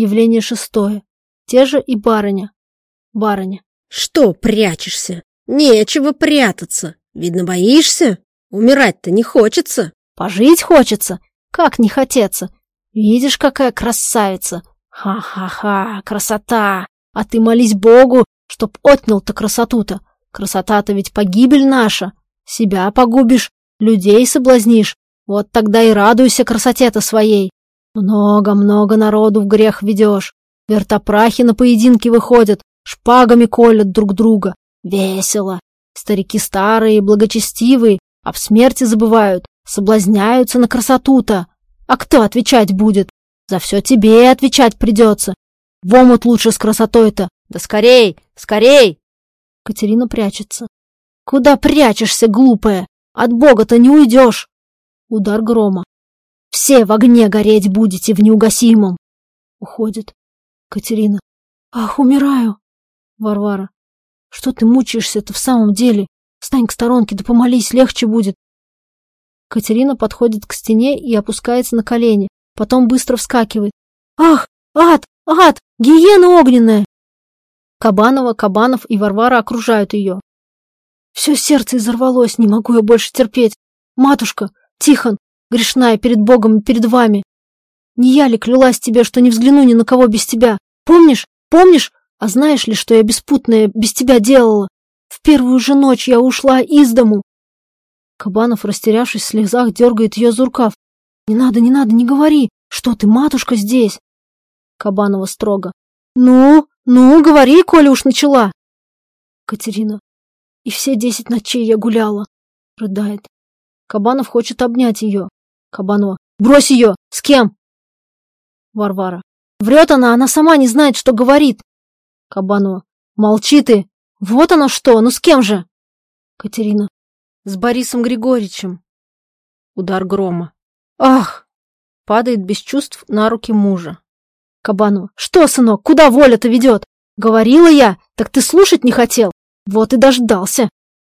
Явление шестое. Те же и барыня. Барыня. Что прячешься? Нечего прятаться. Видно, боишься? Умирать-то не хочется. Пожить хочется. Как не хотеться? Видишь, какая красавица. Ха-ха-ха, красота. А ты молись Богу, чтоб отнял-то красоту-то. Красота-то ведь погибель наша. Себя погубишь, людей соблазнишь. Вот тогда и радуйся красоте-то своей. Много-много народу в грех ведешь. Вертопрахи на поединки выходят, шпагами колят друг друга. Весело. Старики старые, благочестивые, об смерти забывают, соблазняются на красоту-то. А кто отвечать будет? За все тебе отвечать придется. В омут лучше с красотой-то. Да скорей, скорей! Катерина прячется. Куда прячешься, глупая? От Бога-то не уйдешь. Удар грома. Все в огне гореть будете в неугасимом. Уходит. Катерина. Ах, умираю. Варвара. Что ты мучаешься-то в самом деле? Встань к сторонке, да помолись, легче будет. Катерина подходит к стене и опускается на колени, потом быстро вскакивает. Ах, ад, ад, гиена огненная! Кабанова, Кабанов и Варвара окружают ее. Все сердце изорвалось, не могу я больше терпеть. Матушка, Тихон, грешная перед Богом и перед вами. Не я ли клялась тебе, что не взгляну ни на кого без тебя? Помнишь? Помнишь? А знаешь ли, что я беспутная без тебя делала? В первую же ночь я ушла из дому. Кабанов, растерявшись в слезах, дергает ее за рукав. Не надо, не надо, не говори. Что ты, матушка, здесь? Кабанова строго. Ну, ну, говори, коли уж начала. Катерина. И все десять ночей я гуляла. Рыдает. Кабанов хочет обнять ее. Кабанова. Брось ее! С кем? Варвара. Врет она, она сама не знает, что говорит. Кабанова. Молчи ты! Вот оно что, ну с кем же? Катерина. С Борисом Григорьевичем. Удар грома. Ах! Падает без чувств на руки мужа. Кабанова. Что, сынок, куда воля-то ведет? Говорила я, так ты слушать не хотел. Вот и дождался.